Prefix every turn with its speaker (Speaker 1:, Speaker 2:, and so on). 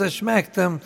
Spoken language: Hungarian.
Speaker 1: es megtem,